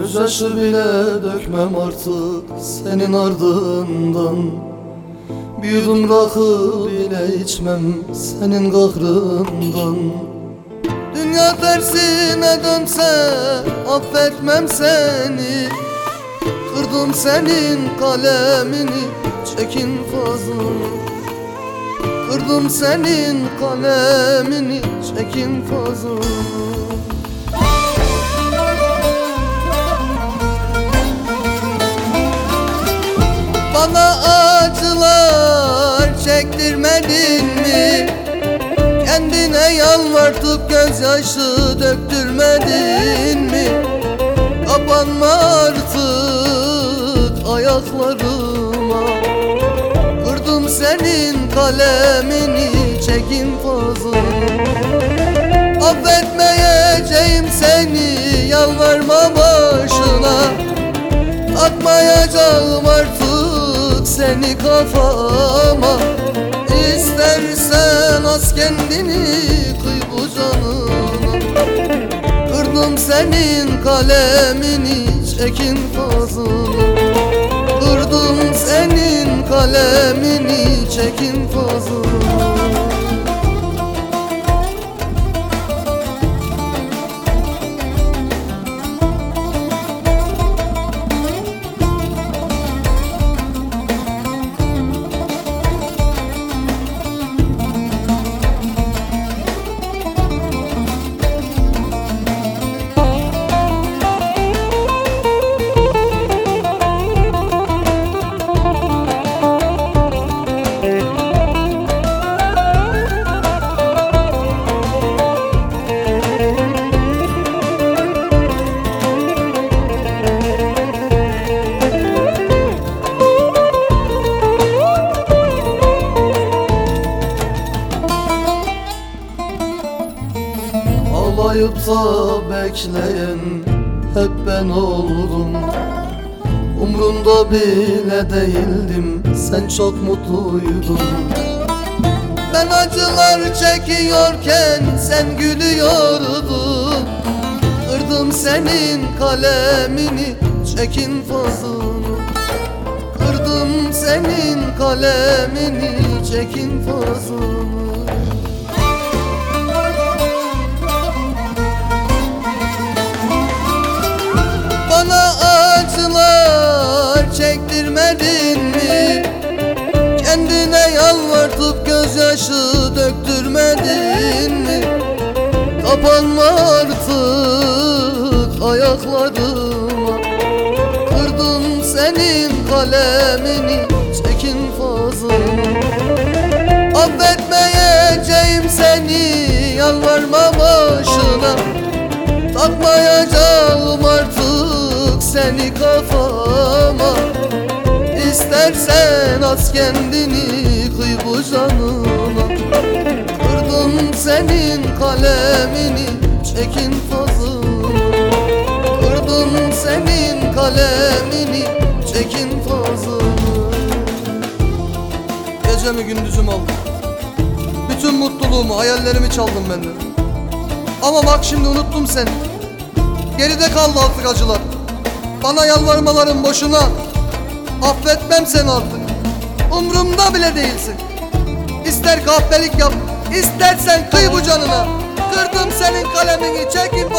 Gözyaşı bile dökmem artık senin ardından. Bir yudum rakı bile içmem senin kahrından. Dünya tersine dönse affetmem seni. Kırdım senin kalemini çekin fazlını. Kırdım senin kalemini çekin fazlını Bana acılar çektirmedin mi? Kendine yalvartıp gözyaşı döktürmedin mi? Kapanma artık ayaklarıma Kırdım senin kalemini çekin fazla Affetmeyeceğim seni yalvarma başına Atmayacağım seni kafama. İstersen az kendini kıy bu canına Kırdım senin kalemini çekin fazlını Kırdım senin kalemini çekin fazlını Ağlayıp da bekleyen hep ben oldum. Umrunda bile değildim sen çok mutluydun. Ben acılar çekiyorken sen gülüyordun. Kırdım senin kalemini çekin fazlını. Kırdım senin kalemini çekin fazlını yalvartıp gözyaşı döktürmedin mi? Kapanma artık ayaklarıma. Kırdım senin kalemini çekin fazlını. Affetmeyeceğim seni yalvarma başına. Takmayacağım artık seni kafama İstersen az kendini kıy bu canına. Kırdım senin kalemini çekin fazlını Kırdım senin kalemini çekin fazlını Gecemi gündüzüm aldın Bütün mutluluğumu hayallerimi çaldın benden. Ama bak şimdi unuttum seni. Geride kaldı artık acılar. Bana yalvarmaların boşuna Affetmem seni artık. Umrumda bile değilsin. İster kahpelik yap istersen kıy bu canına. Kırdım senin kalemini çekin